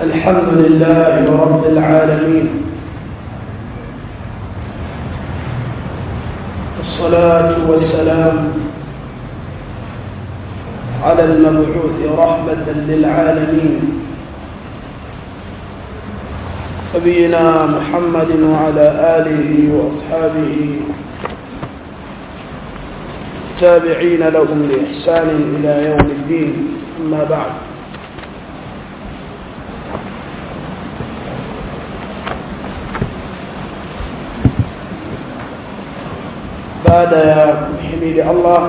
الحمد لله رب العالمين. والصلاة والسلام على المبعوث رحمة للعالمين. نبينا محمد وعلى آله وأصحابه. التابعين لهم بإحسان إلى يوم الدين. أما بعد. عبادة يا محمد الله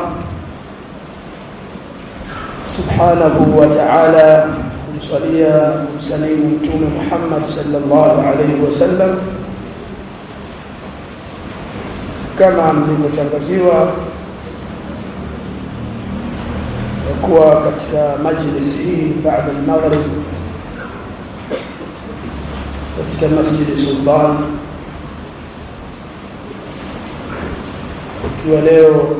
سبحانه وتعالى. صلي وسلم على محمد صلى الله عليه وسلم. كما عمزين تنقزيوا وكوا كتك مجلس بعد المغرب كتك مسجد سلطان ikiwa leo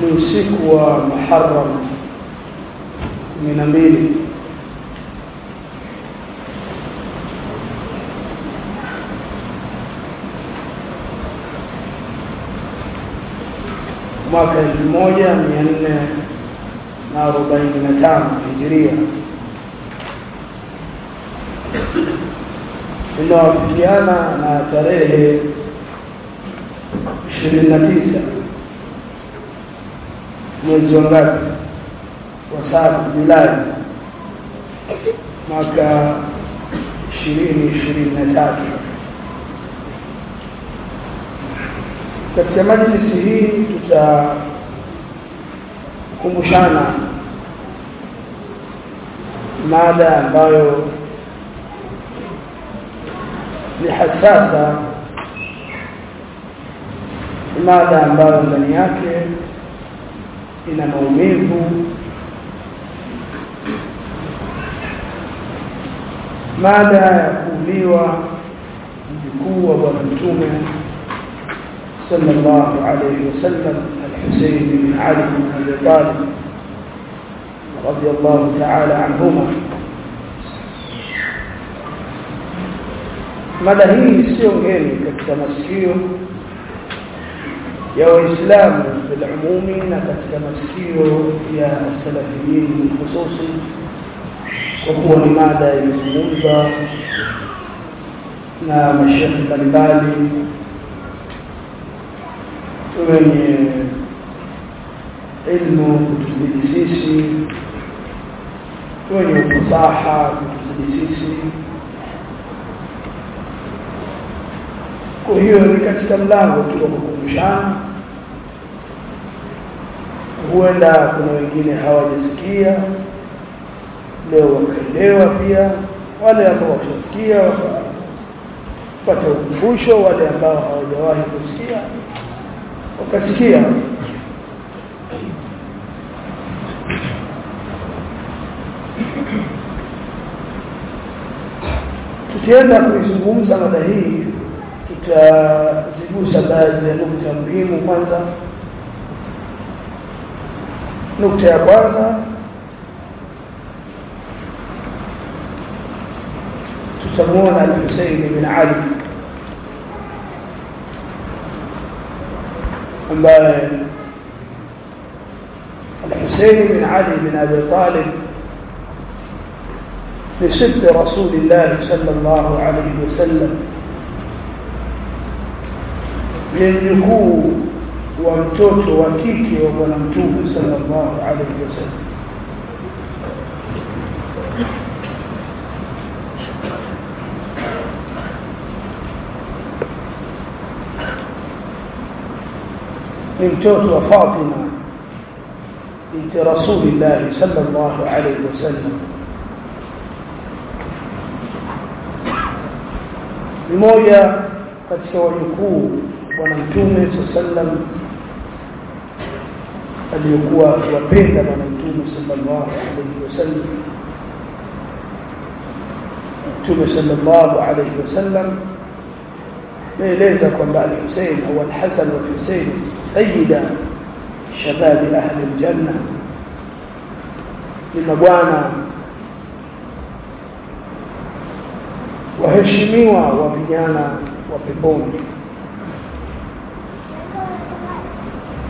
ni usiku wa Muharram kumi na mbili. Mwaka elfu moja mia nne na arobaini na tano hijiria inawafikiana na tarehe ishirini na tisa mwezi wa ngapi wa saba Julai mwaka ishirini ishirini na tatu katika majlisi hii tutakumbushana mada ambayo ni hasasa mada ambayo ndani yake ina maumivu mada ya kuuliwa mjukuu wa bwana mtume sallallahu alayhi wasallam al-Husayn bin Ali bin Abi Talib radiyallahu ta'ala anhuma mada hii sio ngeni katika masikio ya waislamu bilumumi na katika masikio ya salafiyin hususi kwa kuwa ni mada imezungumza na mashekhe mbalimbali wenye ilmu kutuzidi sisi wenye ufasaha kutuzidi sisi. Kwa hiyo ni katika mlango tu kukumbushana huenda kuna wengine hawajasikia. Leo wakaelewa pia. Wale ambao washasikia wakapata ukumbusho wale ambao hawajawahi kusikia wakasikia. Tukienda kuizungumza mada hii tutazigusa baadhi ya nukta muhimu kwanza nukta ya kwanza تسمون الحسين بن علي. ambaye الحسين بن علي بن أبي طالب لست رسول الله صلى الله عليه وسلم. يجكوا ومتوت وكيكي وبنمتوه صلى الله عليه وسلم ni mtoto wa Fatima binti Rasulillah sallallahu alayhi wasallam ni moja katika wajukuu bwana mtume sallam aliyokuwa akiwapenda bwana mtume sallallahu alayhi wasallam mtume sallallahu alayhi wasallam naeleza kwamba al-Hussein au al-Hasan wa Hussein سيد شباب أهل الجنة ni mabwana waheshimiwa wa vijana wa peponi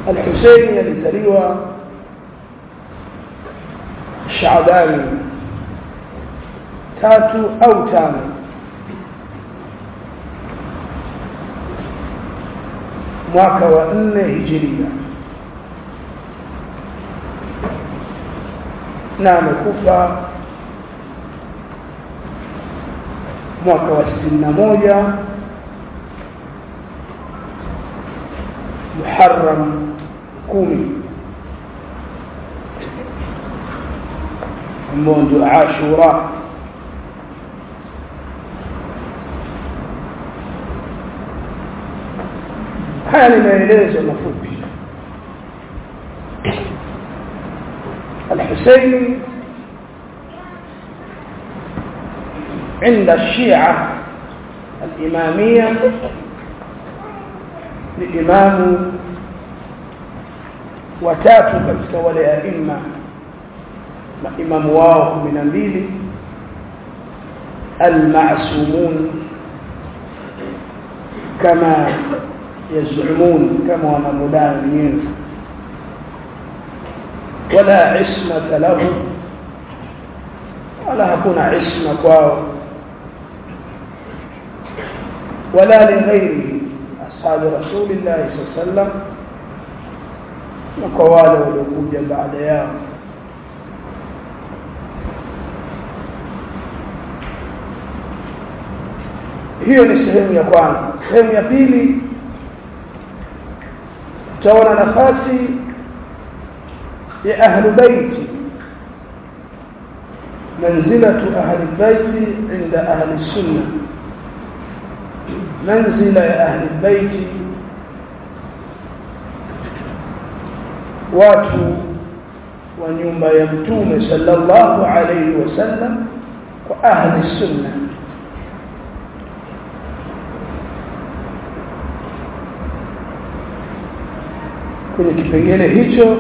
الحسين يلتليوى شعبان تاتو أو تامي. مواكا وأن هجرية نعم، نام كفا مواكا وستنا مويا محرم. كومي منذ عاشوراء حالي ما يليز المفروض. الحسيني عند الشيعة الإمامية لإمامه watatu katika wale aima maimamu wao kumi na mbili almasumun kama yazumun kama wanamudai wenyewe wala ismata lahu wala hakuna isma kwao wala lighairihi ashabi rasulillahi saa sallam na kwa wale waliokuja baada yao. Hiyo ni sehemu ya kwanza. Sehemu ya pili tutaona nafasi ya ahli baiti manzilatu ahli baiti inda ahli sunna manzila ya ahli baiti watu wa nyumba ya mtume sallallahu alayhi wasallam kwa ahli sunna kwenye kipengele hicho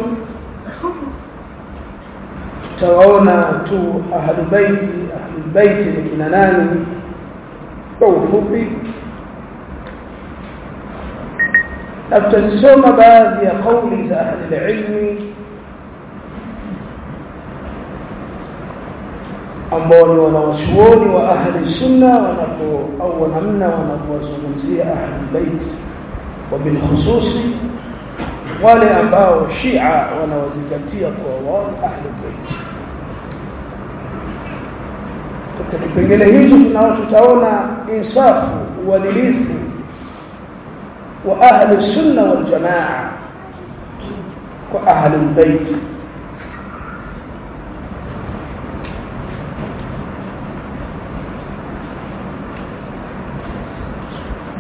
tutawaona tu ahlu baiti ahlu baiti ni kina nani kwa ufupi na tutazisoma baadhi ya kauli za ahli ilmi ambao ni wanawachuoni wa ahli sunna wanapo au wanamna wanapowazungumzia ahli wa bilkhususi wale ambao shia wanawazingatia kwa wao ahli bait katika kipengele hicho tunao tutaona insafu uadilifu wa ahli sunna wal jamaa kwa ahli bait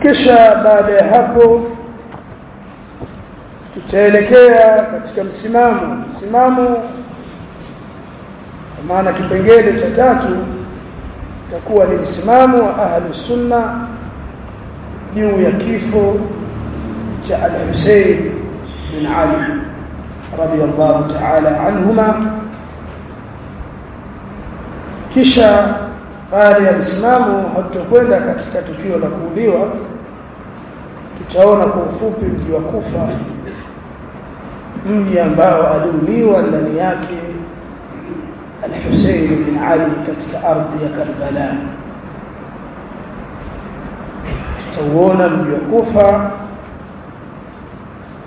kisha baada ya hapo tutaelekea katika msimamo. Msimamo maana kipengele cha tatu itakuwa ni msimamo wa ahli sunna juu ya kifo cha al-Husayn bin Ali radiyallahu ta'ala anhuma kisha baada ya Uislamu hatutakwenda katika tukio la kuuliwa tutaona kwa ufupi mji wa Kufa mji ambao aliuliwa ndani yake al-Husayn bin Ali katika ardhi ya Karbala. Tutauona mji wa Kufa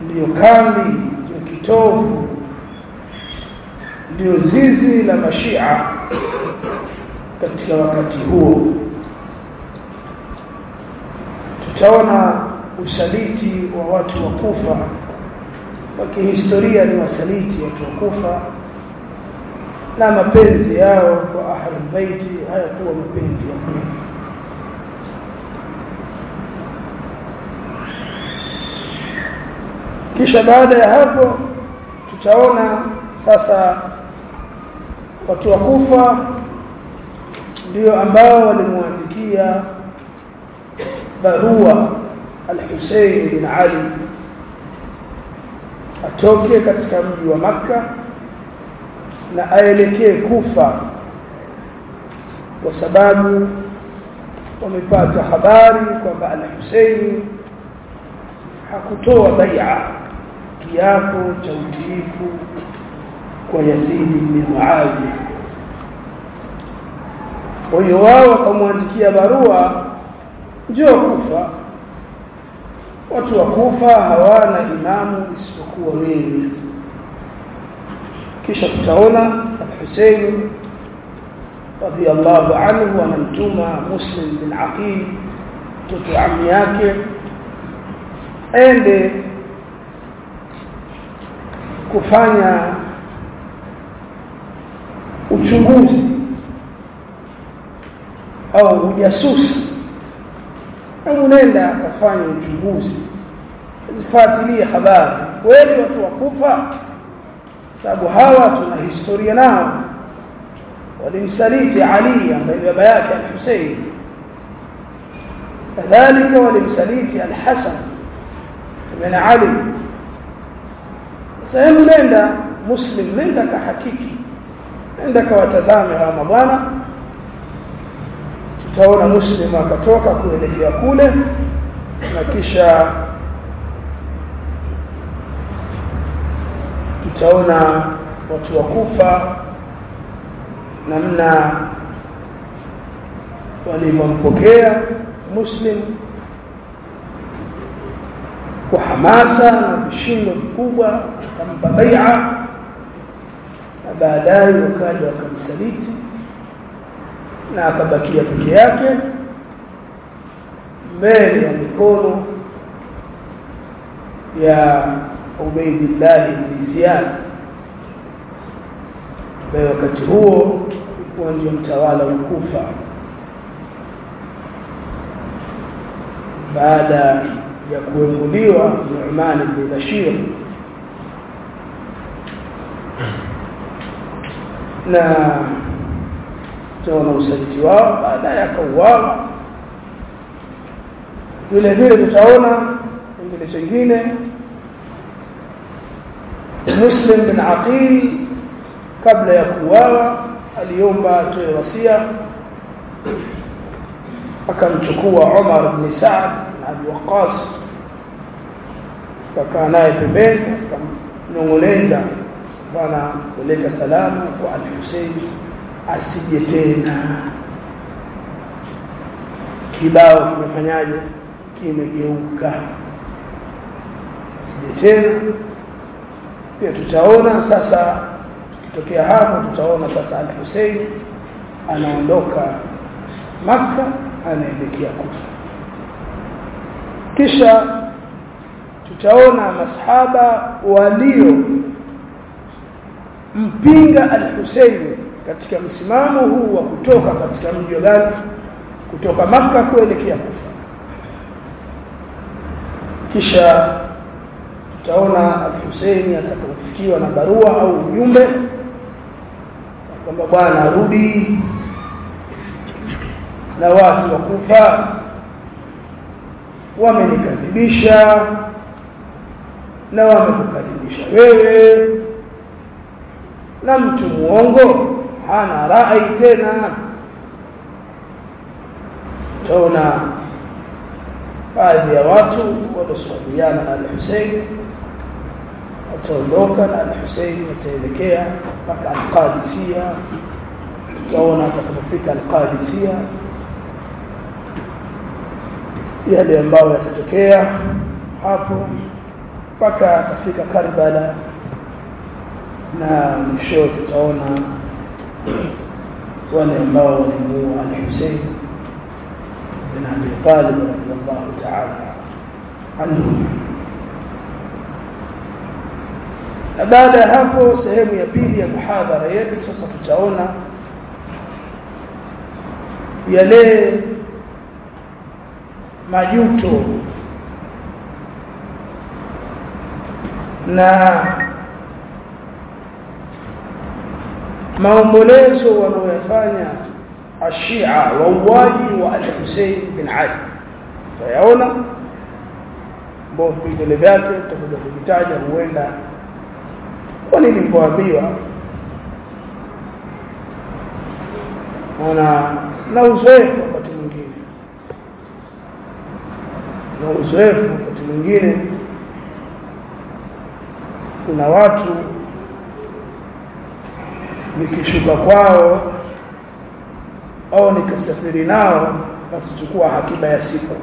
ndio kambi ndiyo kitovu ndio zizi la mashia katika wakati huo. Tutaona usaliti wa watu wa Kufa. Wa kihistoria ni wasaliti watu wa Kufa na mapenzi yao kwa ahlul baiti hayakuwa mapenzi ya kweli kisha baada ya hapo tutaona sasa watu wa Kufa ndio ambao walimwandikia barua al-Hussein bin Ali atoke katika mji wa maka na aelekee kufa kwa sababu wamepata habari kwamba al-Hussein hakutoa bai'a kiapo cha utiifu kwa Yazid bin Muawiya. Kwa hiyo wao wakamwandikia barua njoo kufa. Watu wa kufa hawana imamu isipokuwa wewe. Kisha tutaona al-Husayn radiyallahu anhu anamtuma Muslim bin Aqil mtoto ami yake aende kufanya uchunguzi au ujasusi au nenda akafanya uchunguzi zifuatilie habari kweli watu wakufa sababu hawa tuna historia nao walimsaliti Ali ambaye baba yake al-Hussein kadhalika walimsaliti al-Hasan ibn Ali sehemu nenda muslim nenda kahakiki nenda kawatazame hawa mabwana. Tutaona muslim akatoka kuelekea kule na kisha tutaona watu wa kufa namna walivyompokea muslim kwa hamasa na vishindo vikubwa akampa bai'a na baadaye wakaja wakamsaliti na akabakia peke yake mbele ya mikono ya Ubaydillah ibn Ziyad ambaye wakati huo alikuwa ndio mtawala wa Kufa. Baada ya kuenguliwa Nu'man ibn Bashir na tunaona usaliti wao baadaye akauawa. Vile vile tutaona kingine chengine Muslim bin Aqil kabla ya kuuawa aliomba atoe wasia akamchukua Umar bin Saad Waqqas kakaa naye pembeni akamnong'oneza bwana kuleta salamu kwa Al-Hussein asije tena. Kibao kimefanyaje? Kimegeuka. Asije tena. Pia tutaona sasa tukitokea hapo tutaona sasa Al-Hussein anaondoka maka anaelekea Kufa kisha tutaona masahaba walio mpinga al-Husayn katika msimamo huu wa kutoka katika mji wa gani kutoka maka kuelekea Kufa. Kisha tutaona al-Husayn atakapofikiwa na barua au ujumbe kwamba bwana arudi na watu wa Kufa wamenikadhibisha na wamekukadhibisha wewe. Na mtu muongo hana rai tena. Taona baadhi ya watu walioswaliana na al-Hussein wataondoka na al-Hussein wataelekea mpaka al-Qadisiyya taona atakapofika al-Qadisiyya yale ambayo yatatokea hapo mpaka atafika Karbala na mwisho tutaona wale ambao walimuua al-Hussein bin Abi Talib radiyallahu ta'ala anhu na baada ya hapo sehemu ya pili ya muhadhara yetu sasa tutaona yale majuto na maombolezo wanaoyafanya ashia wauaji wa al-Hussein bin Ali. Tayaona ambao vidole vyake tutakuja kuvitaja huenda kwa nini mpoambiwa na na uzoefu wakati mwingine na uzoefu wakati mwingine kuna watu nikishuka kwao au nikasafiri nao basi chukua hakiba ya siku.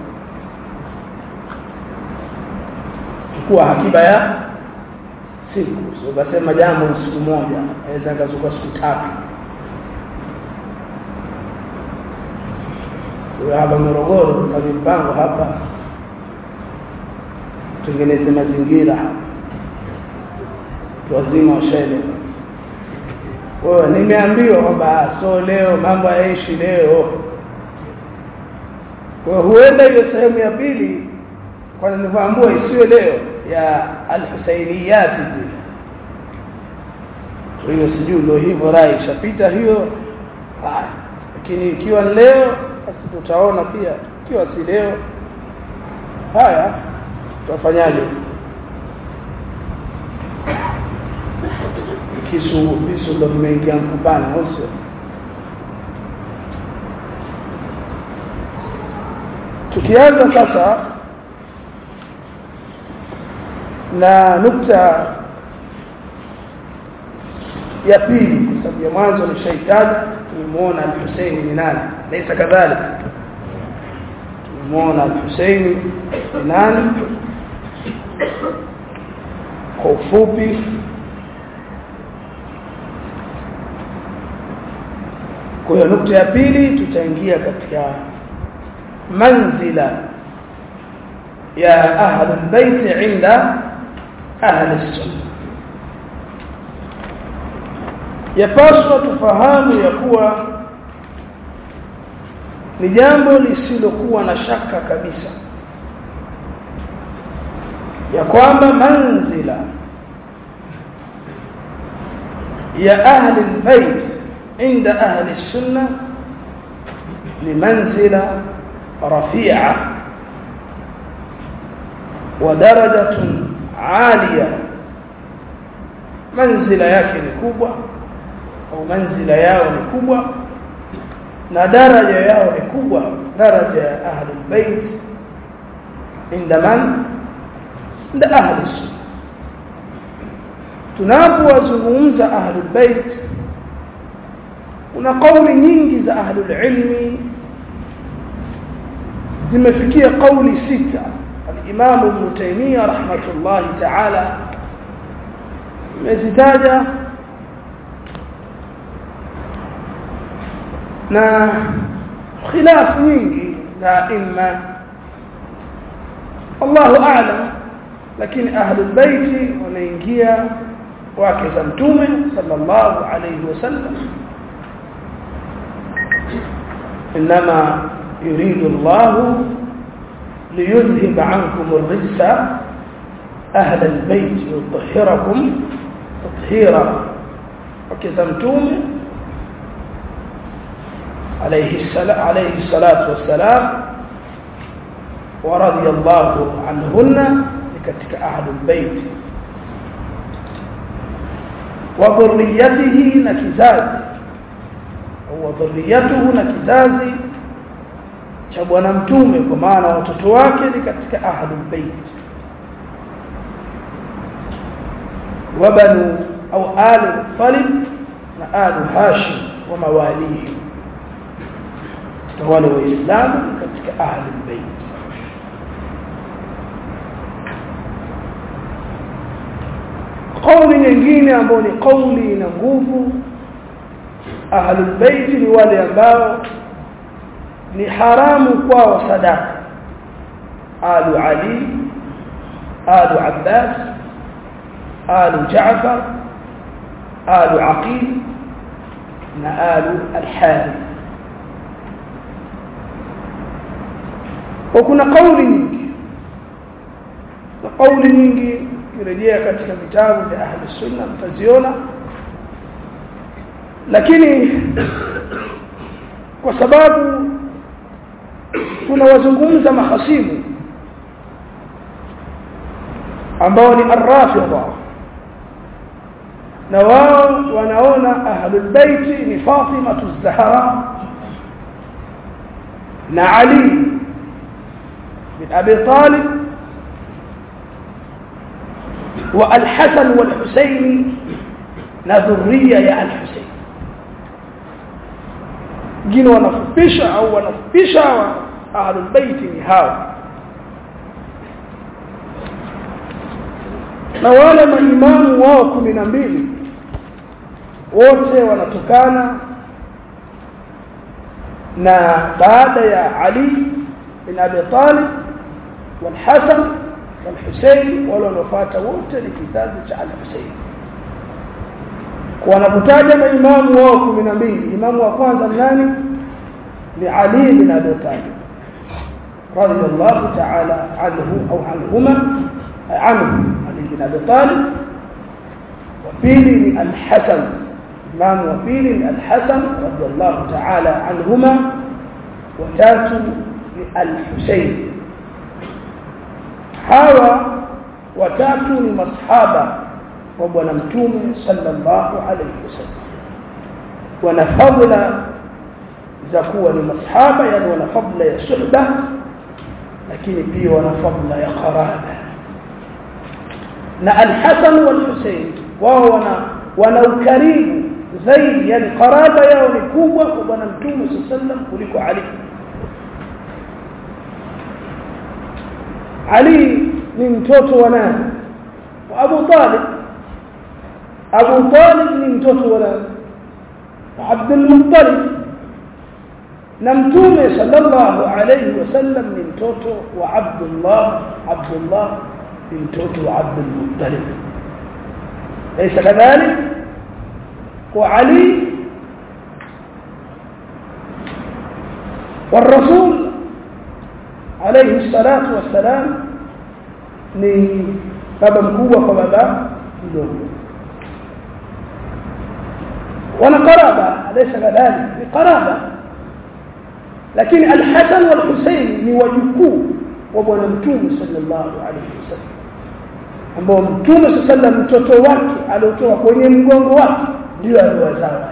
Chukua hakiba ya siku. So jambo siku moja aweza kazuka siku tatu. Hapa Morogoro kama mpango hapa tengeneze mazingira. Wazima washaelewa wewe nimeambiwa kwamba so leo mambo yaishi leo. Kwa huenda hiyo sehemu ya pili kwa nilivyoambiwa isiwe leo ya al-Husainiyat zile hiyo sijui ndio hivyo rai ishapita hiyo. Lakini ikiwa leo basi tutaona pia ikiwa si leo. Haya tutafanyaje? Kisu visu ndo vimeingia mkupana au tukianza sasa na nukta ya pili kwa sababu ya mwanzo nishaitaja tumemuona al-Husaini ni nani? Laisa kadhalika. Tumemuona al-Husaini ni nani kwa ufupi kwa nukta ya pili tutaingia katika manzila ya ahlul bait inda ahli sunna. Yapaswa tufahamu ya kuwa ni jambo lisilokuwa na shaka kabisa ya kwamba manzila ya ahli albayt inda ahli السنة لمنزله رفيعه ودرجه عاليه منزله yake ni kubwa au manzila yao ni kubwa na daraja yao ni kubwa daraja ya ahli albayt inda man ده أهل السنة tunapowazungumza ahlulbeit kuna kauli nyingi za ahlulilmi zimefikia kauli sita alimamu bnu taimia rahmatullahi taala imezitaja na khilafu nyingi za aima allahu alam lakini ahlul bait wanaingia wake za mtume sallallahu alayhi wasallam inma yuridu Allah liyudhhib ankum ar-rijs ahl al-bayt yutahhirakum tathira wake za mtume عليه السلام عليه الصلاه والسلام ورضي الله عنهن ketika ahlul bait wa dhurriyyatihi na kizazi au dhurriyyatuhu na kizazi cha bwana mtume kwa maana watoto wake ni katika ahlul bait wa banu au alu talib na alu hashim wa mawalihi wale waislamu katika ahlul bait kauli nyingine ambayo ni kauli ina nguvu. Ahlul bait ni wale ambao ni haramu kwao sadaka. Alu ali alu abbas alu jaafar alu aqil na alu al-harith. Kuna kauli nyingi. Na nyingi kirejea katika vitabu vya ahli sunna mtaziona lakini kwa sababu tunawazungumza mahasimu ambao ni arrafidha na wao wanaona ahlul bait ni Fatima az-Zahra na Ali bin Abi Talib والحسن والحسين نذرية يا الحسين. جين ونفبشا أو ونفبشا أهل البيت نهاو نوالا ما إيمان واق من أمين wote wanatokana na baada ya Ali bin Abi Talib wal Hasan الحسين ولا نفات وانت لكتاب تعالى حسين. وأنا قتاج ما إمام واقو من أمين. إمام واقو الناني لعلي بن أبي طالب رضي الله تعالى عنه أو عنهما عنه علي بن أبي طالب. وفيل الحسن إمام وفيل الحسن رضي الله تعالى عنهما وتاتو الحسين hawa watatu ni masahaba wa bwana mtume sallallahu alayhi wasallam wana fadla za kuwa ni masahaba yani wana fadla ya suhba lakini pia wana fadla ya qaraba na al-Hasan wal-Husayn wao wana wana ukaribu zaidi yani qaraba yao ni kubwa kwa bwana mtume sallallahu alayhi wasallam kuliko Ali علي من توتو ونا وأبو طالب أبو طالب من توتو ونا وعبد المطلب نمتوم صلى الله عليه وسلم من توتو وعبد الله عبد الله من توتو وعبد المطلب. ليس كذلك؟ وعلي والرسول alayhi salatu wassalam ni baba mkubwa kwa baba mdogo. Wanakaraba alaysa kadhalika ni karaba lakini al-Hasan ni wajukuu wa bwana mtume sallallahu alayhi wasallam ambao mtume sallallahu mtoto wake aliotoa kwenye mgongo wake ndio aliwazaa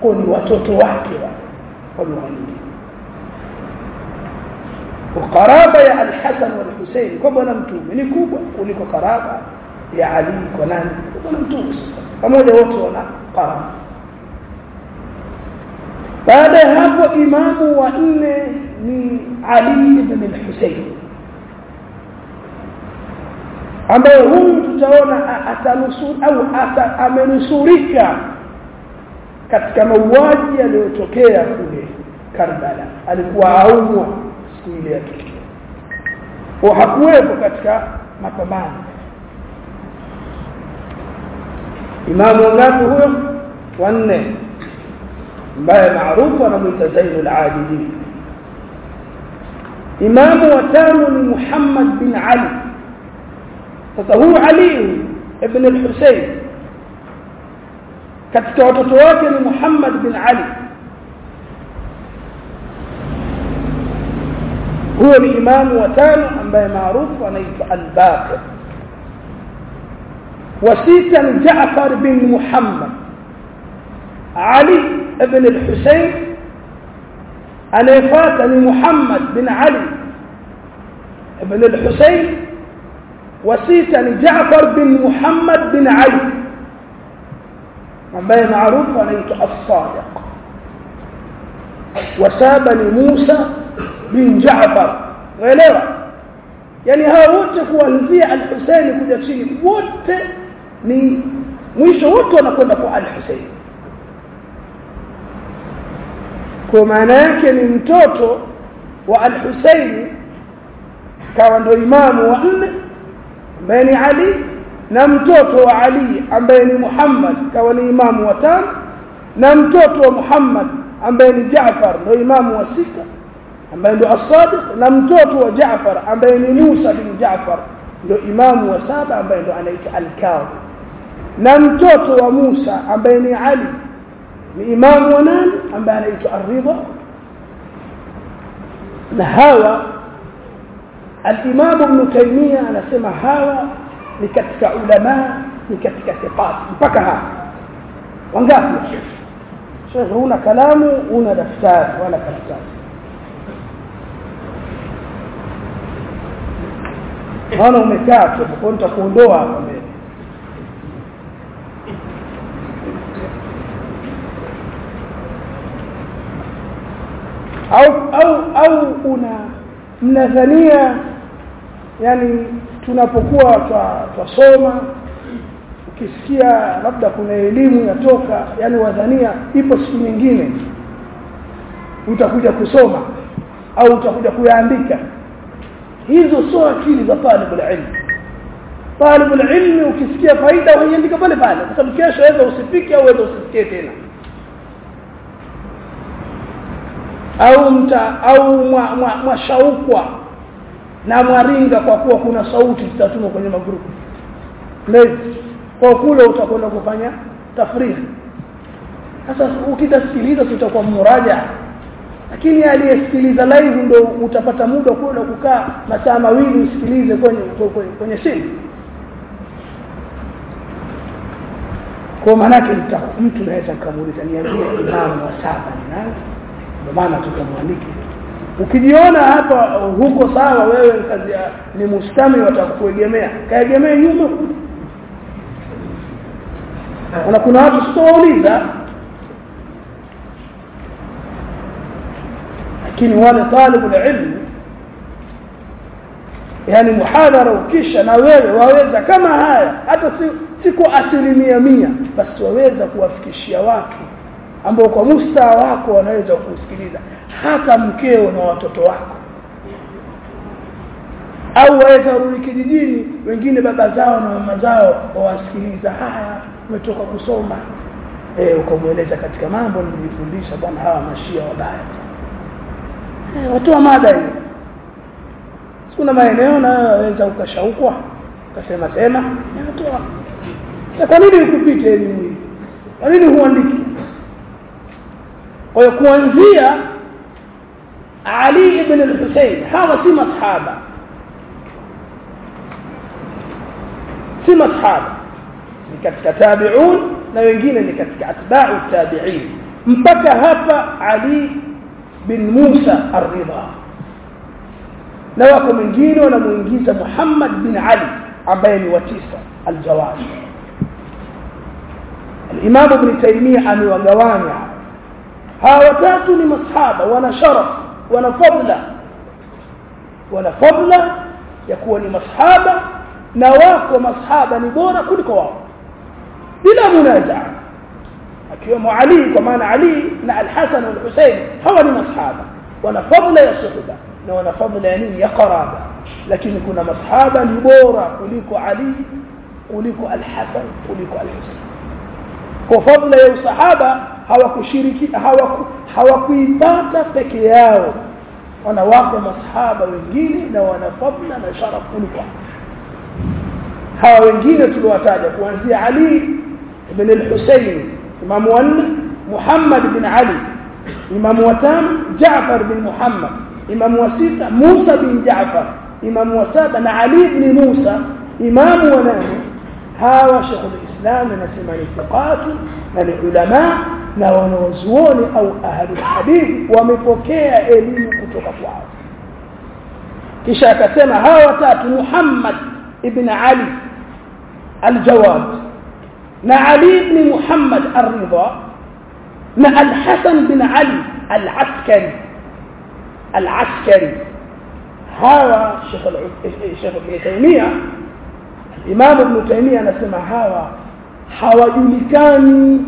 kwa ni watoto wake wa kwa وقرابة يا الحسن والحسين. كبا نمتو من كوبا. وليك قرابة يا علي. كنان كبا نمتو فما جاء وقت ولا قرابة. بعد هذا إمام وإن من علي بن الحسين. ambaye huyu tutaona atanusuru au amenusurika katika mauaji yaliyotokea kule Karbala, alikuwa aumwa tukio kwa hakuwepo katika mapambano imamu wangapi huyo wanne ambaye maarufu anamuita Zainul Abidin imamu wa tano ni Muhammad bin Ali sasa huyu Ali ibn al-Husayn katika watoto wake ni Muhammad bin Ali هو الإمام imamu wa tano ambaye maarufu anaitwa وسيتا جعفر بن محمد علي بن الحسين أنيفاتني محمد بن علي بن الحسين وسيتا جعفر بن محمد بن علي من بين معروف عليه الصادق. وسابني موسى bin Jaafar unaelewa yani hao wote kuanzia al-Husayn kuja chini wote ni mwisho wote wanakwenda kwa al-Husayn kwa maana yake ni mtoto wa al-Husayn kawa ndio imamu wa nne ambaye ni Ali na mtoto wa Ali ambaye ni Muhammad kawa ni imamu wa tano na mtoto wa Muhammad ambaye ni Jaafar ndio imamu wa sita ambaye ndio as-Sadiq na mtoto wa Jaafar ambaye ni Musa bin Jaafar ndio imamu wa saba ambaye ndio anaitwa al-Kadhi na mtoto wa Musa ambaye ni Ali ni imamu wa nane ambaye anaitwa Ar-Ridha na hawa al-Imam Ibn Taymiyyah anasema hawa ni katika ulama ni katika thiqat mpaka hapa wangapi Sheikh una kalamu una daftari wala karatasi naona umekaa tu kwa nitakuondoa hapa mbele. Au au au una mnadhania yani tunapokuwa twasoma ukisikia labda kuna elimu yatoka yani wadhania ipo siku nyingine utakuja kusoma au utakuja kuyaandika hizo sio akili za talibul ilm. Talibul ilm ukisikia faida uiandika pale pale kwa sababu kesho waweza usipike au waweza usisikie tena. Au mta au mwashaukwa mwa, mwa na mwaringa kwa kuwa kuna sauti zitatumwa kwenye magrupu. Lezi kwa kule utakwenda kufanya tafriri sasa ukitasikiliza tutakuwa muraja lakini aliyesikiliza live ndo utapata muda kwenda kukaa masaa mawili usikilize kwenye kwenye, kwenye simu. Kwa maanake mtu naweza nikamuuliza niambie imamu wa saba ni nani? Ndio maana tukamwandike ukijiona hapa huko sawa wewe kazi ni mustami watakuegemea. Kaegemea nyuma. Na kuna watu sitowauliza lakini wale talibu ilmu yani muhadhara ukisha na wewe waweza kama haya hata si, si asilimia mia basi waweza kuwafikishia watu ambao kwa mustaa wako wanaweza kusikiliza hata mkeo na watoto wako. Au waweza rudi kijijini wengine baba zao na mama zao wawasikiliza haya umetoka kusoma. Eh ukamweleza katika mambo nilifundisha bwana hawa mashia wabaya watoa mada hiyo kuna maeneo na waweza ukashaukwa ukasema sema natoa. Kwa nini ukupite elimu kwa nini huandiki? Kwa hiyo kuanzia Ali ibn al-Husayn hawa si masahaba. Si masahaba. Ni katika tabi'un na wengine ni katika atba'u tabi'in. Mpaka hapa Ali bin Musa ar-Ridha na wako mwingine wanamuingiza Muhammad bin Ali ambaye ni wa tisa al-Jawad al-Imam Ibn Taymiyyah amewagawanya hawa watatu ni masahaba wana sharaf wana fadla wana fadla ya kuwa ni masahaba na wako masahaba ni bora kuliko wao bila munazaa كيوم علي كمان علي نا الحسن والحسين هو من أصحابه. ونا فضل يا صحبة ونا فضل يعني يا قرابة. لكن كنا مصحابة لبورا قليك علي قليك الحسن قليك الحسين. وفضل يا صحابة هوا كشيركي هوا ك... هوا كيباتا فكياو. ونا واقو مصحابة وينجيني ونا فضل نا شرف قليك هوا وينجيني تلواتاجك وأنزي علي من الحسين. إمام والد محمد بن علي إمام وتام جعفر بن محمد إمام وستة موسى بن جعفر إمام وسابة na Ali ibn Musa imamu wa nani hawa Sheikh al-Islam anasema ni thiqatu na ni ulama na wanazuoni au ahli hadithi wamepokea elimu kutoka kwao kisha akasema hawa watatu Muhammad ibn Ali al-Jawad لعلي بن محمد الرضا الحسن بن علي العسكري العسكري هذا شيخ شيخ ابن تيمية الإمام ابن تيمية anasema hawa hawajulikani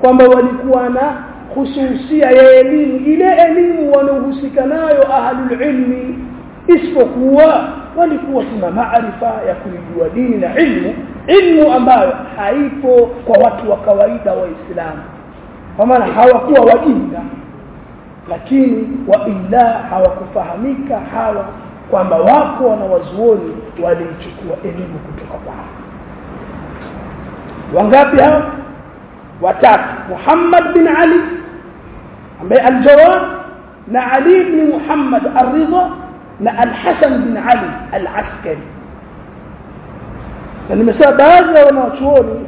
kwamba walikuwa na hususia ya elimu ile elimu wanaohusika nayo ahlul ilmi isipokuwa walikuwa tuna maarifa ya kulijua dini na ilmu ilmu ambayo haipo kwa watu wa kawaida waislamu kwa maana hawakuwa wajinga lakini wa illa hawakufahamika hawa kwamba wako wanawazuoni walichukua elimu kutoka kwao wangapi hao watatu. Muhammad bin Ali ambaye al-Jawad na Ali bin Muhammad al-Ridha na al-Hasan bin Ali al-Askari na nimesema baadhi ya wanawachuoni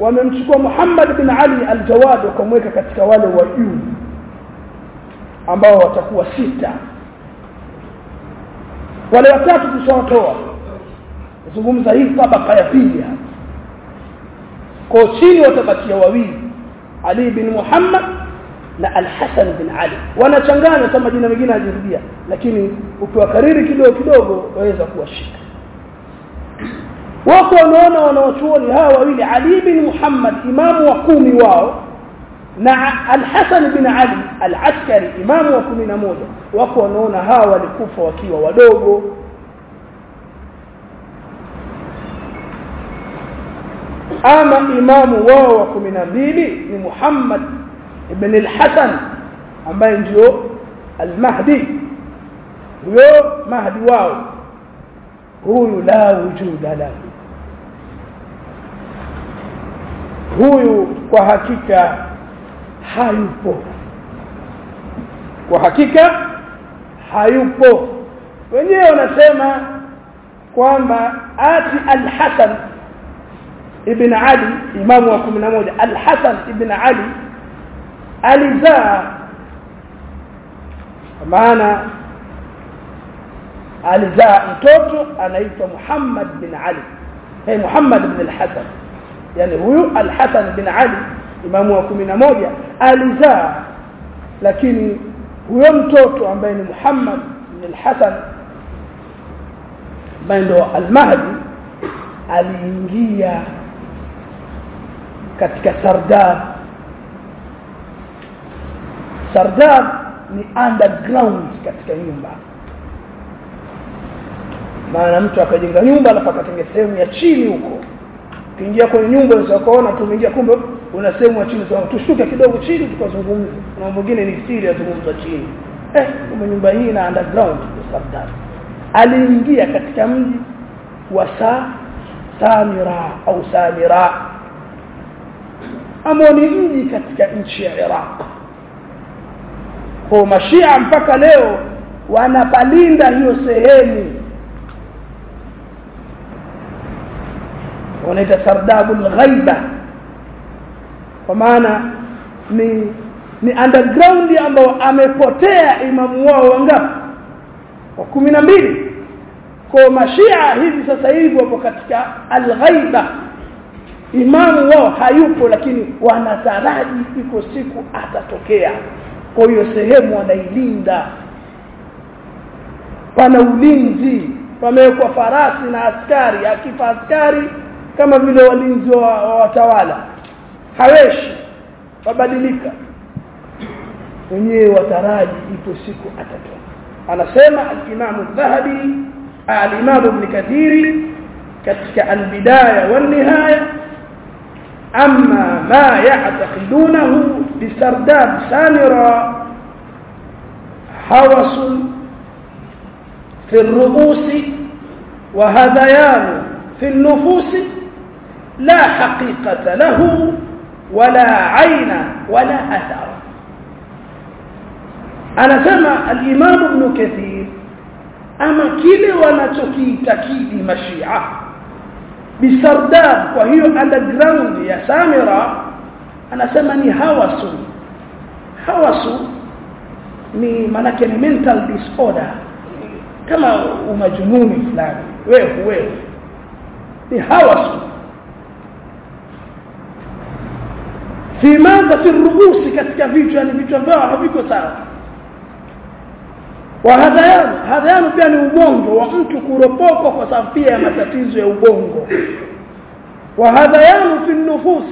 wamemchukua Muhammad bin Ali al-Jawad wakamweka katika wale wa juu ambao watakuwa sita. Wale watatu tushawatoa zungumza hii tabaka ya pili kwa chini watabakia wawili Ali bin Muhammad na Al-Hasan bin Ali. Wanachanganya kama jina mengine hajirudia lakini ukiwakariri kidogo kidogo waweza kuwashika wako wanaona wanawachuoni hawa wawili Ali bin Muhammad imamu wa kumi wao na Al-Hasan bin Ali Al-Askari imamu wa kumi na moja wako wanaona hawa walikufa wakiwa wadogo ama imamu wao wa kumi na mbili ni Muhammad ibn al-Hasan ambaye ndio al-Mahdi huyo Mahdi wao huyu la wujuda lahu huyu kwa hakika hayupo. Kwa hakika hayupo. Wenyewe wanasema kwamba ati al-Hasan ibn Ali imamu wa 11 al-Hasan ibn Ali alizaa. Maana alizaa mtoto anaitwa Muhammad bin Ali. Hey Muhammad bin al-Hasan yani huyu al-Hasan bin Ali imamu wa 11 alizaa. Lakini huyo mtoto ambaye ni Muhammad bin al-Hasan ambaye ndo al-Mahdi aliingia katika Sardab Sardab ni underground katika nyumba. Maana mtu akajenga nyumba alafu akatenga sehemu ya chini huko ukiingia kwenye nyumba unaweza kuona tumeingia kumbe una sehemu chini. So, tushuke kidogo chini tukazungumza na mwingine ni siri azungumza chini. Eh kumbe nyumba hii ina underground Sardab aliingia katika mji wa Sa Samira au Samira. Ambao ni mji katika nchi ya Iraq. Kwa mashia mpaka leo wanapalinda hiyo sehemu wanaita sardabul ghaiba. Kwa maana ni ni underground ambao amepotea imamu wao wangapi? Wa kumi na mbili. Kwa mashia hivi sasa hivi wapo katika al-ghaiba. Imamu wao hayupo lakini wanataraji iko siku atatokea. Kwa hiyo sehemu wanailinda. Pana ulinzi pamewekwa farasi na askari. Akifa askari kama vile walinzi wa, wa watawala haweshi wabadilika wenyewe wataraji ipo siku atatoka anasema al-Imam al-Dhahabi al-Imam Ibn Kathiri katika al-Bidaya wal-Nihaya amma ma ya'taqidunahu bisardab samira hawas في الرؤوس وهذيان في النفوس لا حقيقة له ولا عين ولا أثر. أنا سمع الإمام ابن كثير أما كل ونتكي تكيد مشيعة بسرداب وهي على الجراوند يا سامرة أنا سمعني هوس هوس ni maanake ni يعني mental disorder kama umajununi fulani wewe wewe ni hawasu fi madha fi rubusi katika vichwa yani vichwa vyao haviko sawa. Wa hadhayan hadhayan pia ni ubongo wa mtu kuropokwa kwa sababu pia ya matatizo ya ubongo. Wa hadhayan fi nufus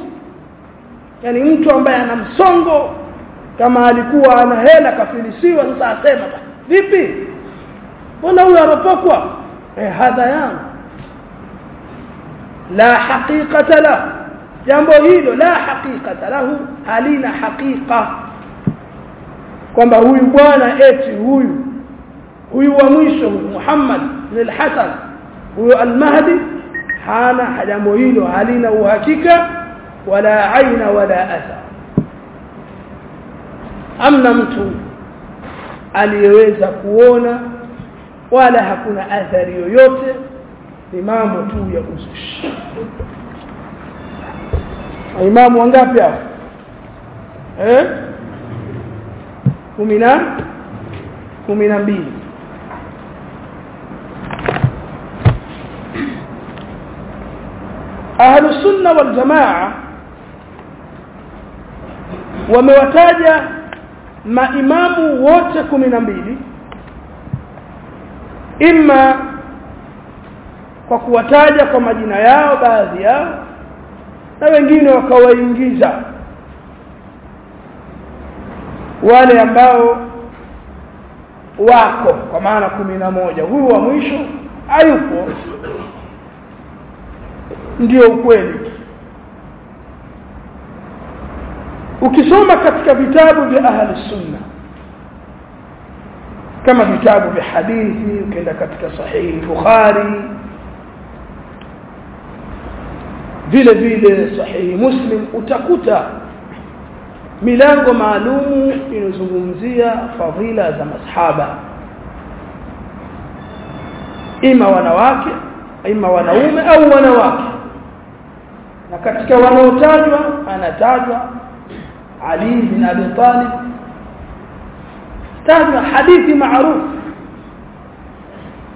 yani mtu ambaye ana msongo kama alikuwa ana hela kafilisiwa sasa asema vipi? Mbona huyo aropokwa? Eh hadhayan la haqiqata lahu jambo hilo la haqiqata lahu halina haqiqa kwamba huyu bwana eti huyu huyu wa mwisho Muhammad bin al-Hasan huyu al-Mahdi hana jambo hilo halina uhakika wala aina wala athar amna mtu aliyeweza kuona wala hakuna athari yoyote ni mambo tu ya uzushi imamu wangapi hao? Eh? 10 12 ahlu sunna wal jamaa wamewataja maimamu wote kumi na mbili imma kwa kuwataja kwa majina yao baadhi yao na wengine wakawaingiza. Wale ambao wako kwa maana kumi na moja huyu wa mwisho hayupo. Ndio ukweli. Ukisoma katika vitabu vya ahli sunna kama vitabu vya hadithi ukienda katika sahihi bukhari vile vile sahihi muslim utakuta milango maalumu inazungumzia fadhila za masahaba ima wanawake ima wanaume au wanawake na katika wanaotajwa anatajwa Ali bin Abi Talib tajwa hadithi maarufu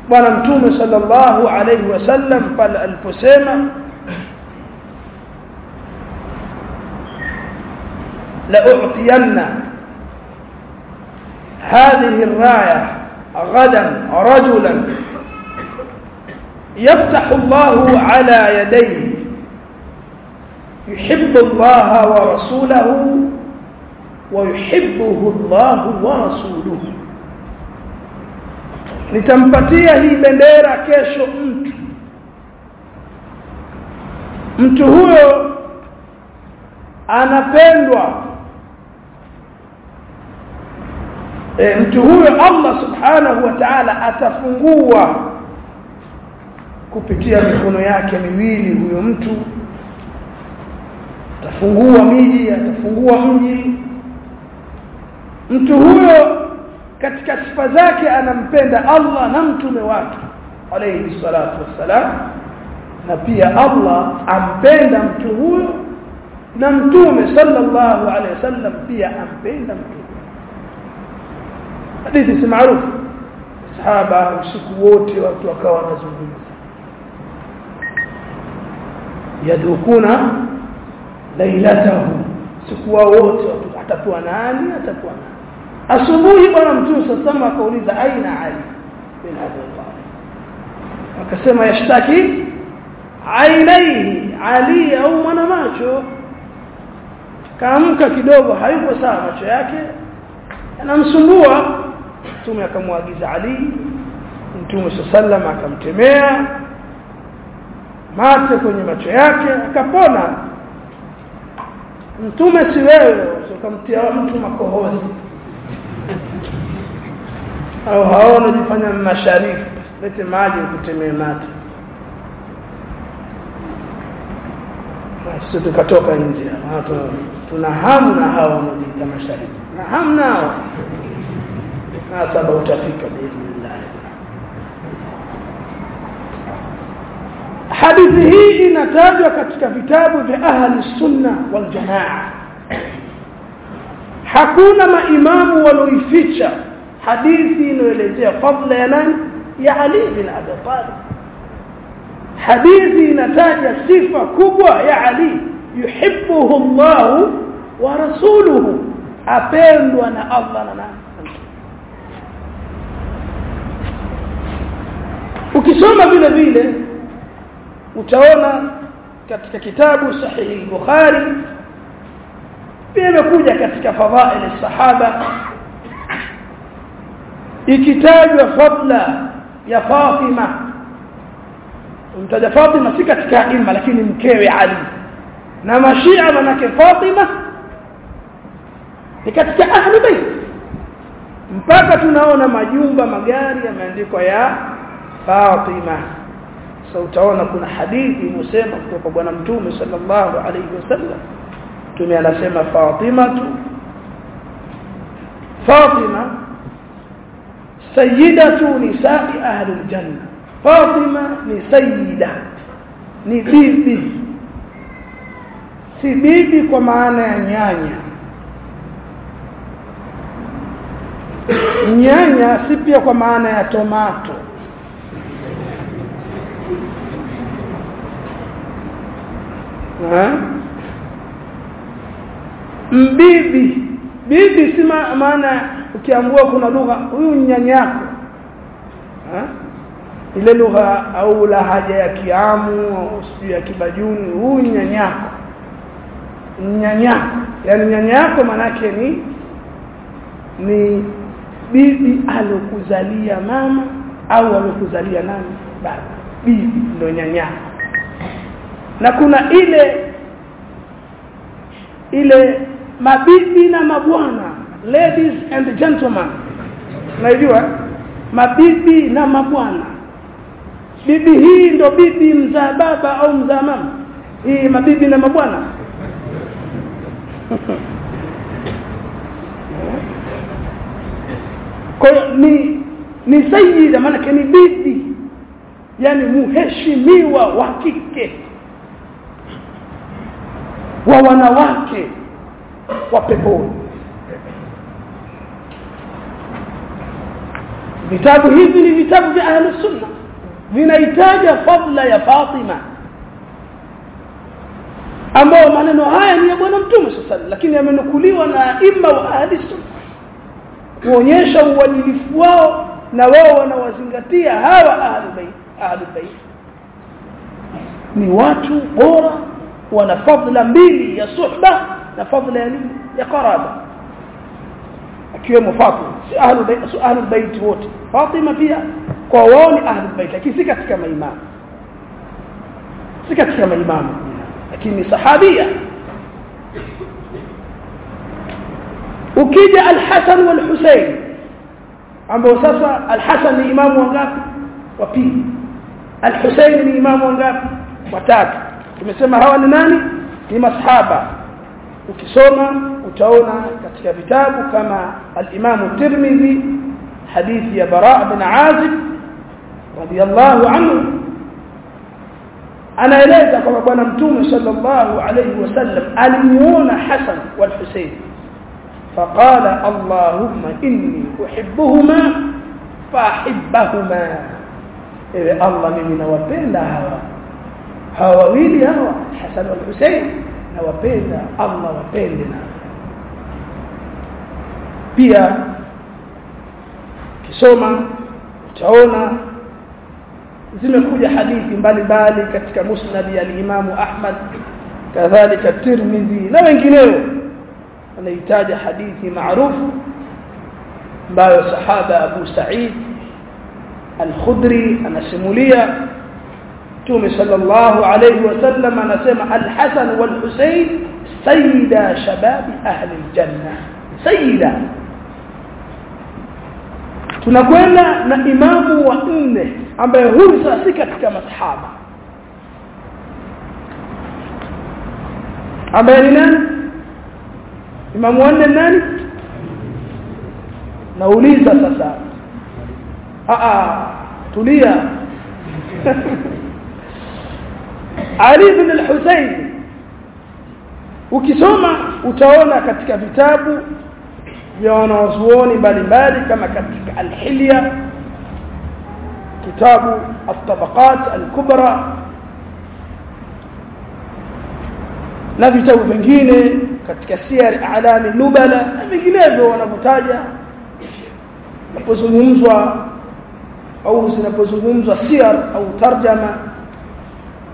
bwana mtume sallallahu alayhi wasallam pale aliposema لأعطين هذه الراية غدا رجلا يفتح الله على يديه. يحب الله ورسوله ويحبه الله ورسوله. nitampatia hii bendera kesho mtu mtu huyo anapendwa e, mtu huyo Allah subhanahu wa ta'ala atafungua kupitia mikono yake miwili huyo mtu. Atafungua miji atafungua mji. Mtu huyo katika sifa zake anampenda Allah na mtume wake alayhi salatu wassalam. Na pia Allah ampenda mtu huyo na mtume sallallahu alayhi wasallam pia ampenda mtume hadithi si maarufu. Sahaba usiku wote watu wakawa wanazungumza. Yadukuna lailatahu siku wao wote watu atakuwa nani atakuwa nani? Asubuhi bwana mtume sasama akauliza aina ali? Bin abi talib. Akasema yashtaki ainaihi ali au mwana macho kaamka kidogo hayuko sawa macho yake. Anamsumbua mtume akamwagiza ali mtume sallam akamtemea mate kwenye macho yake akapona. Mtume si wewe ukamtia mtu makohozi. Au hao wanajifanya masharifu lete maji ukutemee mate. Sisi tukatoka nje tuna hamu na hawa wanaojiita masharifu na hamu nao saba utafika biidhnillah hadithi hii inatajwa katika vitabu vya ahli sunna wal jamaa hakuna maimamu walioificha hadithi inayoelezea fadla ya nani ya Ali bin Abi Talib hadithi inataja sifa kubwa ya Ali yuhibbuhu Allah wa rasuluhu apendwa na Allah na nani ukisoma vile vile utaona katika kitabu sahihi Bukhari pia imekuja katika fadhail sahaba ikitajwa fadla ya Fatima. Mtaja Fatima si katika ilma lakini mkewe Ali. Na mashia manake Fatima ni katika ahli bait mpaka tunaona majumba magari yameandikwa ya Fatima. Sasa utaona kuna hadithi inasema kutoka bwana mtume sallallahu alayhi wasallam. Mtume anasema Fatima tu. Fatima sayyidatu nisa'i ahli aljanna. Fatima ni sayyida ni bibi. Si bibi kwa maana ya nyanya. Nyanya si pia kwa maana ya tomato mbibi. Bibi si maana ukiambua kuna lugha huyu nyanyako yako. Ile lugha au lahaja ya kiamu au sijui ya kibajuni huyu nyanyako nyanya yani nyanya yako manake ni ni bibi alokuzalia mama au alokuzalia nani? Baba. Bibi ndo nyanyako na kuna ile ile mabibi na mabwana ladies and gentlemen. Unajua mabibi na mabwana. Bibi hii ndo bibi mzaa baba au mzaa mama? Hii mabibi na mabwana? Kwa ni ni sayyida maana ni bibi yani muheshimiwa wa kike wa wanawake wa peponi. Vitabu hivi ni vitabu vya ahli sunna. Vinahitaja fadla ya Fatima ambao maneno haya ni ya bwana mtume sasa lakini yamenukuliwa na imma wa ahli sunna kuonyesha uadilifu wao na wao wanawazingatia hawa ahli bait ahli bait ni watu bora وأنا فضل مبيلي يا صحبة أنا فضل يا يا قرابة. كيوم فاطمة سؤال البيت سؤال البيت ووت فاطمة فيها قوان أهل البيت لكن سكت كما إمام. سكت كما إمام. لكن صحابية. وكيد الحسن والحسين. عم بوساسة الحسن إمام وانغاف وبي الحسين إمام وانغاف وتاتي tumesema hawa ni nani ni masahaba ukisoma utaona katika vitabu kama al-Imam Tirmidhi hadithi ya Bara bin Azib radiyallahu anhu anaeleza kwamba bwana mtume sallallahu alayhi wasallam alimuona Hasan wal Husayn فقال اللهم إني أحبهما فأحبهما إذا الله mimi nawapenda hawa hawa wawili hawa Hasan wal Husayn nawapenda Allah wapende na pia kisoma utaona zimekuja hadithi mbalimbali katika musnad ya al-Imam Ahmad kadhalika Tirmidhi na wengineo anahitaji hadithi maarufu ambayo sahaba Abu Sa'id Al-Khudri anasimulia Mtume sallallahu alayhi wasallam anasema Al-Hasan wal-Husayn sayyida shababi ahli al-janna sayyida tunakwenda na imamu wa nne ambaye huyu si katika masahaba ambaye ni nani imamu wanne nani nauliza sasa a tulia علي بن الحسين وكسوما وتاونا كتك كتاب يوانا وزووني بالي بالي كما كتك الحلية كتاب الطبقات الكبرى نفتو بنجيني كتك سير أعلام النبلة نفتو وأنا بتاجة نفتو نمزوا أو سنفتو نمزوا سير أو ترجمة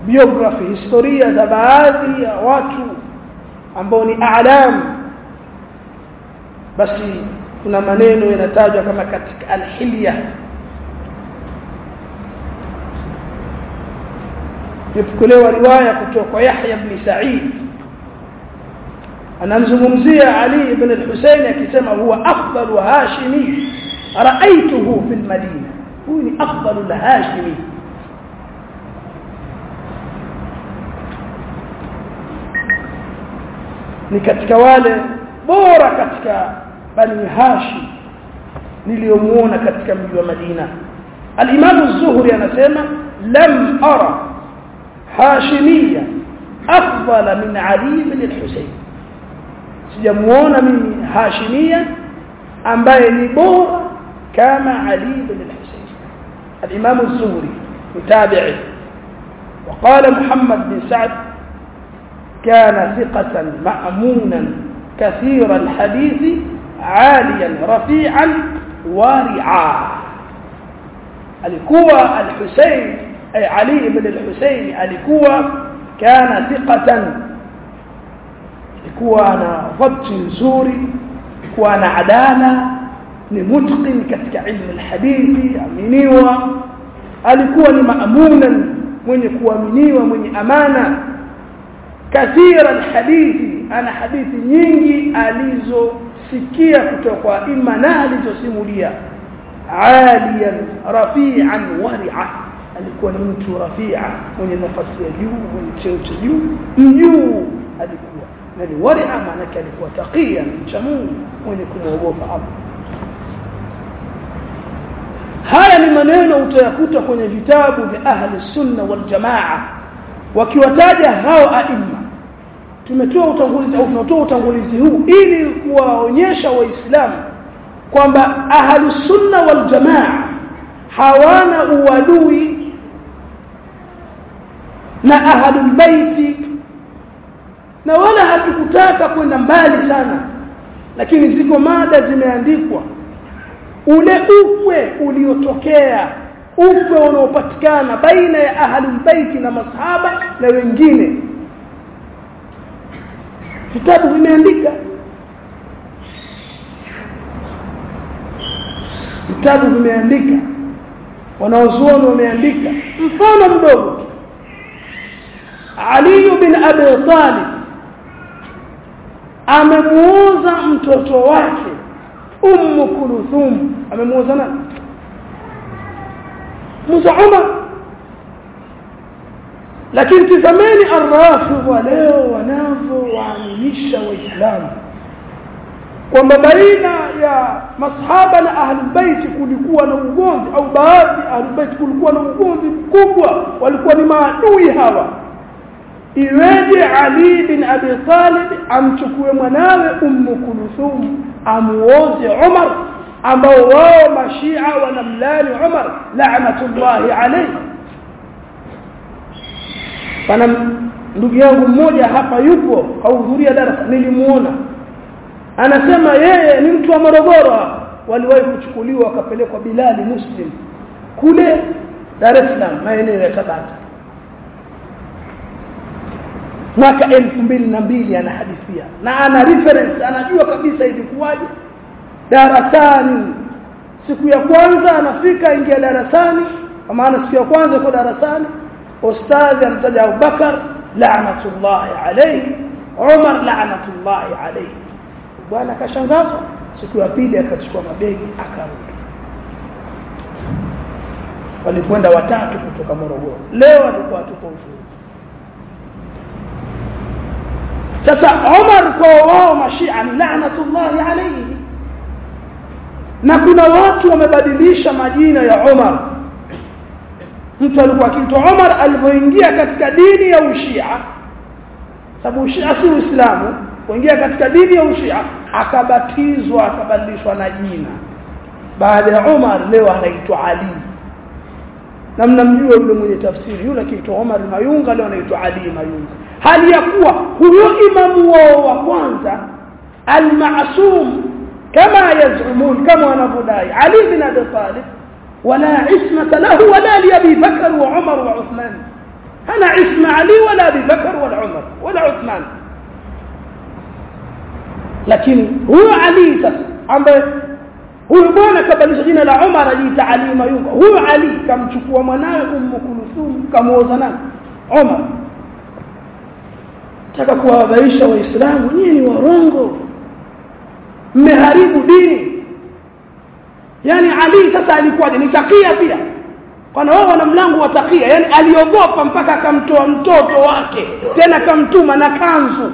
biography historia za baadhi ya watu ambao ni a'lam basi kuna maneno yanatajwa kama katika al-hilya يذكروا روايه kutoka kwa Yahya ibn Sa'id anamzungumzia Ali ibn al-Husayn akisema huwa afdalu hashimi ra'aytuhu fil madina huyu ni afdalu hashimi ni katika wale bora katika bani Hashim niliyomuona katika mji wa Madina al-Imam az-Zuhri anasema lam ara hashimia afdala min Ali ibn al-Husayn sijamuona mimi hashimia ambaye ni bora kama Ali ibn al-Husayn al-Imam az-Zuhri mutabi'i وقال محمد بن سعد كان ثقة مأمونا كثير الحديث عاليا رفيعا وارعا. الكوى الحسين أي علي بن الحسين الكوى كان ثقة. الكوى أنا ضبط سوري الكوى أنا عدانا لمتقن كتك علم الحديث أمينيوا الكوى مأمونا من يكوى مني ومن أمانا kathira al-hadithi ana hadithi nyingi alizosikia kutoka kwa imma na alizosimulia aliyan rafi'an wari'a alikuwa ni mtu rafia mwenye nafasi ya juu mwenye cheo cha juu mjuu alikuwa na ni wari'a maana alikuwa taqiya mcha Mungu mwenye kumwogopa Allah haya ni maneno utayakuta kwenye vitabu vya ahli sunna wal jamaa wakiwataja hao aima tumetoa utangulizi au tunatoa utangulizi huu ili kuwaonyesha waislamu kwamba ahlusunna sunna wal jamaa hawana uadui na ahlul baiti na wala hatukutaka kwenda mbali sana lakini ziko mada zimeandikwa. Ule ukwe uliotokea ukwe unaopatikana baina ya ahlul baiti na masahaba na wengine vitabu vimeandika. Vitabu vimeandika. Wanaozuoni wameandika. Mfano mdogo. Ali bin Abi Talib amemuuza mtoto wake Ummu Kulthum. Amemuoza nani? Musa Umar lakini tizameni arrafigha leo wanavyowaaminisha waislamu. Kwamba baina ya masahaba na ahlulbeiti kulikuwa na ugomvi au baadhi ya bait kulikuwa na ugomvi mkubwa walikuwa ni maadui hawa. Iweje Ali bin Abi Talib amchukue mwanawe Ummu Kulthum amuoze Umar ambao wao mashia wanamlani Umar la'natullahi alayhi pana ndugu yangu mmoja hapa yupo kahudhuria darasa nilimuona. Anasema yeye ni mtu wa Morogoro waliwahi kuchukuliwa wakapelekwa Bilali Muslim kule Dar es Salaam maeneo ya Tabata. Mwaka elfu mbili na mbili anahadithia na ana reference anajua kabisa ilikuwaje. Darasani siku ya kwanza anafika ingia darasani kwa maana siku ya kwanza kwa darasani ustadhi amtaja Abubakar la'natullahi alayhi. Umar la'natullahi alayhi. Bwana akashangazwa siku ya pili akachukua mabegi akarudi. Walikwenda watatu kutoka Morogoro. Leo alikuwa tuko ushuhuda sasa Umar kwa wao mashia ni la'natullahi alayhi. Na kuna watu wamebadilisha majina ya Umar mtu alikuwa akiitwa Umar alipoingia katika dini ya ushia sababu ushia si uislamu kuingia katika dini ya ushia akabatizwa akabadilishwa na jina. Baada ya Umar leo anaitwa Ali. Na mnamjua yule mwenye tafsiri yule akiitwa Umar Mayunga leo anaitwa Ali Mayunga. Hali ya kuwa huyo imamu wao wa kwanza al-ma'sum kama yazumun kama wanavyodai Ali bin Abi Talib ولا عصمة له ولا لأبي بكر وعمر وعثمان. أنا عصمة علي ولا أبي بكر ولا عمر ولا عثمان. لكن هو علي سس هو بونا قبل سجين لعمر علي تعالي ما يوم. هو علي كم تشوفوا منا أم كلثوم كم وزنا. عمر. تكاكوا بعيشة وإسلام ونيني ورونغو. مهاريب ديني. Yani Ali sasa alikuwa ni takia pia. Kana wao wana mlango wa takia yani aliogopa mpaka akamtoa mtoto wake. Tena kamtuma na kanzu.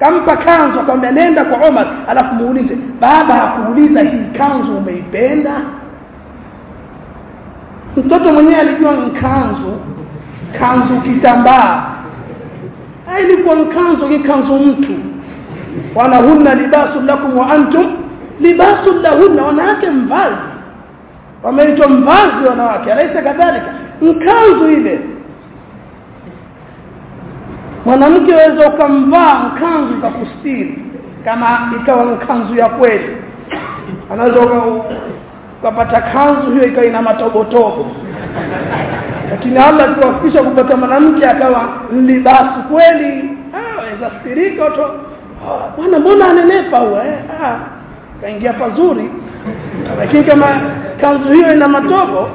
Kampa kanzu akamwambia nenda kwa Omar. Alafu muulize baba hakuuliza hii kanzu umeipenda? Mtoto mwenyewe alijua kanzu. Kanzu kitambaa. Ilikuwa kanzu kikanzu mtu. Wanahunna libasu lakum wa antum libasu lahunna. Wanawake mvazi wameitwa mvazi wanawake alaisa kadhalika. Mkanzu ile. Mwanamke waweza ukamvaa mkanzu za kustiri kama ikawa mkanzu ya kweli. Anaweza ukapata kanzu hiyo ikawa ina matobotobo. Lakini Allah akiwafikisha kupata mwanamke akawa libasi kweli. Aweza stirika to bwana mbona anenepa huwa eh? Ah kaingia pazuri lakini kama kanzu hiyo ina matobo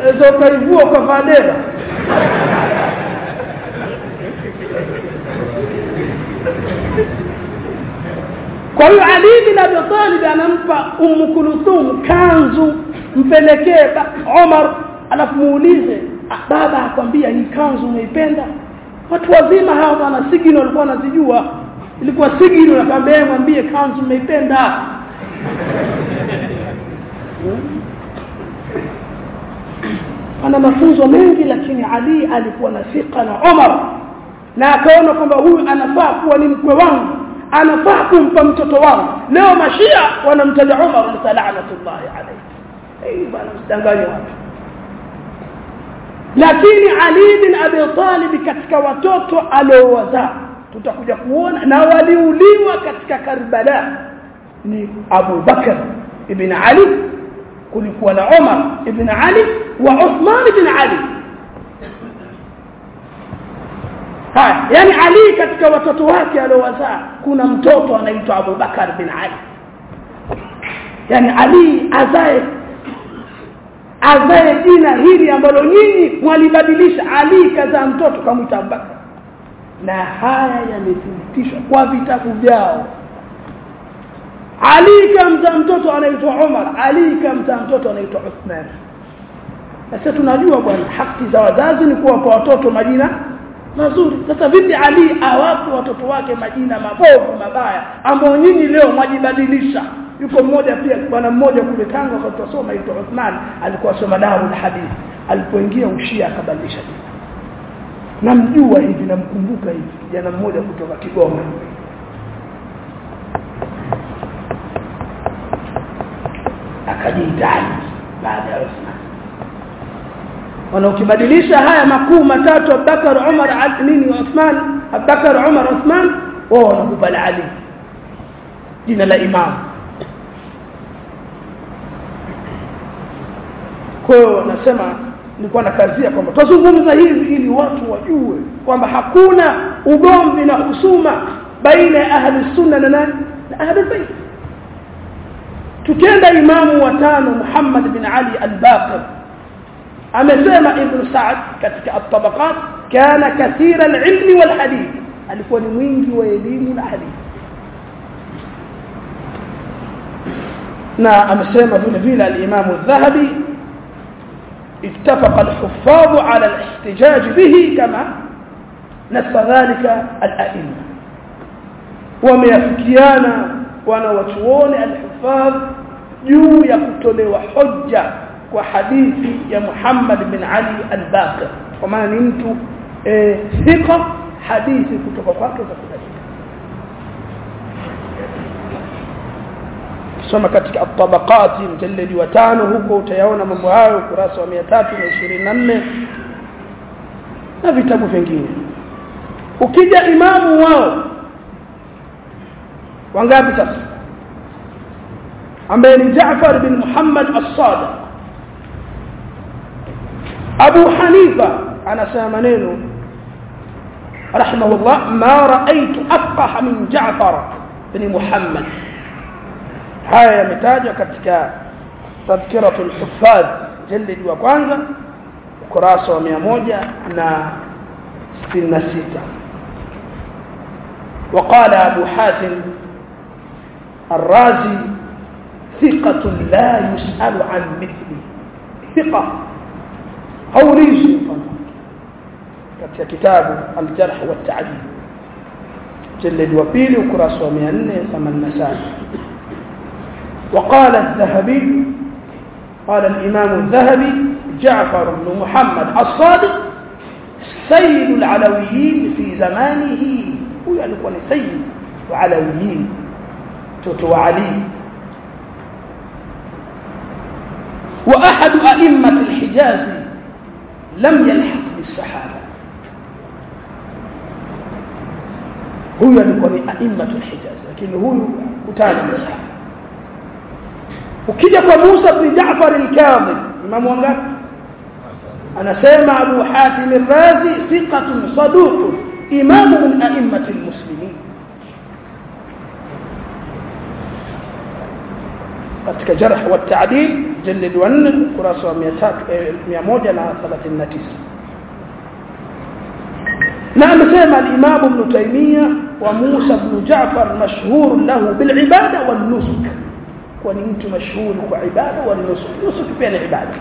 unaweza ukaivua kwa vadera kwa hiyo Ali bin Abi Talib anampa Umm Kulthum kanzu mpelekee Omar alafu muulize baba akwambia hii kanzu umeipenda watu wazima hawa wana sigino walikuwa wanazijua. Ilikuwa sigino nakwambia mwambie kanzu umeipenda ana mafunzo mengi lakini Ali alikuwa na thika na Omar. Na akaona kwamba huyu anafaa kuwa ni mkwe wangu anafaa kumpa mtoto wangu. Leo mashia wanamtaja Umar sallallahu alayhi hey bwana msidanganye watu. Lakini Ali bin Abi Talib katika watoto aliowazaa tutakuja kuona na waliuliwa katika Karbala ni Abu Bakar ibn Ali kulikuwa na Umar ibn Ali wa Uthman ibn Ali. Haya yani Ali katika watoto wake aliowazaa kuna mtoto anaitwa Abu Bakar bin Ali. Yani Ali azae azae jina hili ambalo nyinyi mwalibadilisha. Ali kazaa mtoto kamwita Abu Bakar. Na haya yamethibitishwa kwa vitabu vyao Ali kamzaa mtoto anaitwa Umar Ali kamzaa mtoto anaitwa Uthman sasa tunajua bwana haki za wazazi ni kuwapa watoto majina mazuri. Sasa vipi Ali awape watoto wake majina mabovu mabaya ambao nyinyi leo mwajibadilisha? Yuko mmoja pia bwana mmoja kule Tanga kwa tusoma aitwa Uthman alikuwa soma Darul Hadith. Alipoingia ushia akabadilisha jina. Namjua hivi namkumbuka hivi kijana mmoja kutoka Kigoma akajiitani baada ya Uthman wana ukibadilisha haya makuu matatu Abubakar Umar Ali nini Uthman Abubakar Umar Uthman wao wanakupa Ali jina la imam. Kwa hiyo nasema nilikuwa nakazia kwamba tuzungumza hivi ili watu wajue kwamba hakuna ugomvi na husuma baina ya ahli sunna na nani? Na ahli bait tukenda imamu wa tano Muhammad bin Ali al-Baqir amesema ibn Sa'd katika at-tabaqat kana kathira al-ilmi wal hadith alikuwa ni mwingi wa elimu na hadithi na amesema vile vile al-Imam al-Dhahabi اتفق الحفاظ على الاحتجاج به كما نص ذلك الأئمة وميفكيانا wanawachuoni al-hufadh juu ya kutolewa hoja kwa hadithi ya Muhammad bin Ali al-Baqir. Kwa maana ni mtu eh, hadithi kutoka kwake za kudalika soma katika at-tabaqati wa tano huko utayaona mambo hayo kurasa wa 324 na vitabu vingine. Ukija imamu wao wangapi sasa ambaye ni Jaafar bin Muhammad as-Sadiq Abu Hanifa anasema maneno rahimahullah ma ra'aytu afqaha min Jaafar bin Muhammad haya yametajwa katika tadhkiratul huffaz jildi wa kwanza ukurasa wa 166 وقال أبو حاتم الرازي ثقة لا يسأل عن مثله ثقة. هوليز katika كتاب الجرح wa جلد jilid وكراس pili ukurasa wa وقال الذهبي قال الإمام الذهبي جعفر بن محمد الصادق سيد العلويين في زمانه. هو يعني سيد العلويين توتو علي. وأحد أئمة الحجاز لم يلحق بالسحابة هو يقول أئمة الحجاز لكن هو كتاب السحابة وكذا موسى بن جعفر الكاظم إمام وانقاف أنا سيما أبو حاتم الرازي ثقة صدوق إمام من أئمة المسلمين. Katika jarh wa ta'dil jallad wa 4 kurasa wa 139 na amesema al-imam ibn Taymiyyah wa Musa ibn Jaafar mashhur lahu bil ibada wal nusuk kwa ni mtu mashuhuri kwa ibada wal nusuk nusuk pia ni ibada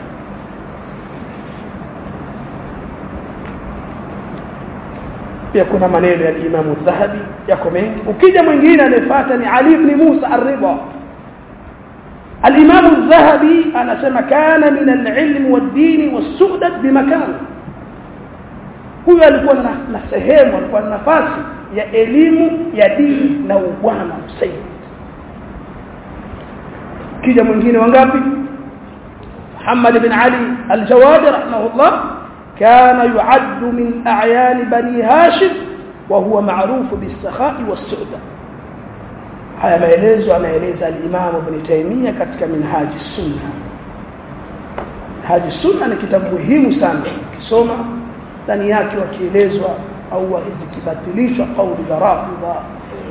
pia kuna maneno ya Imam Dhahabi yako mengi ukija mwingine anayefuata ni Ali ibn Musa ar-Ridha الإمام الذهبي أنا سمع من العلم والدين والسؤدة بمكان. هو يكون نسهم ويكون نفاس يا إليم يا دين نوبانا سيد. كي من دين وانقابي محمد بن علي الجواد رحمه الله كان يعد من أعيان بني هاشم وهو معروف بالسخاء والسؤدة haya maelezo anaeleza al-Imam Ibn Taymiyyah katika Minhaji Sunna. Minhaji Sunna ni kitabu muhimu sana kisoma ndani yake wakielezwa au zikibatilishwa kauli za Rafidha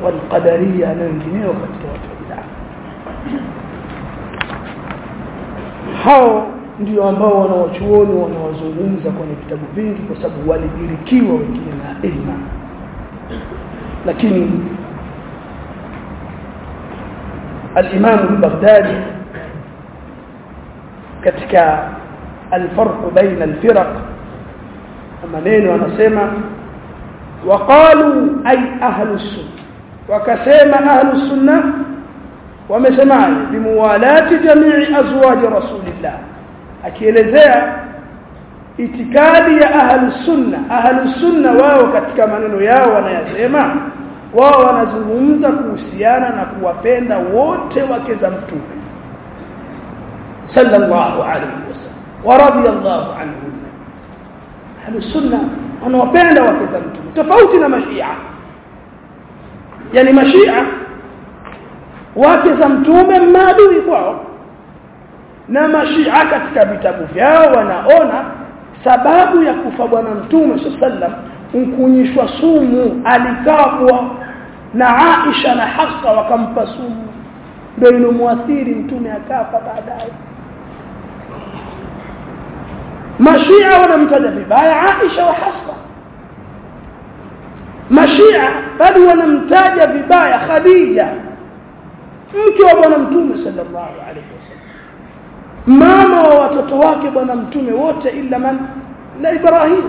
walqadaria na wengineo katika watu wa hao ndio ambao wanawachuoni wanawazungumza kwenye vitabu vingi kwa sababu walidirikiwa wengine na ilma. Lakini الإمام البغدادي كتك الفرق بين الفرق. أمانين ونسيمة اسمع وقالوا أي أهل السنة. وكسيمة أهل السنة ومسمع بموالاة جميع أزواج رسول الله. اكيelezea itikadi ya ahlus sunnah أهل السنة wao من maneno yao wanayasema wao wanazungumza kuhusiana na kuwapenda wote wake za mtume. Sallallahu alaihi wasallam wa radiyallahu anhu. Ahlus sunna wanawapenda wake za mtume. Tofauti na mashia. Yani mashia wake za mtume maadui kwao. Na mashia katika vitabu vyao wanaona sababu ya kufa bwana mtume sallallahu alaihi wasallam mkunyishwa sumu alikapwa na Aisha na Hafsa wakampa sumu ndio inomwathiri mtume akafa baadaye mashia wanamtaja vibaya Aisha wa Hafsa mashia bali wanamtaja vibaya Khadija mke wa bwana mtume sallallahu alaihi wasallam mama wa watoto wake bwana mtume wote ila man la Ibrahim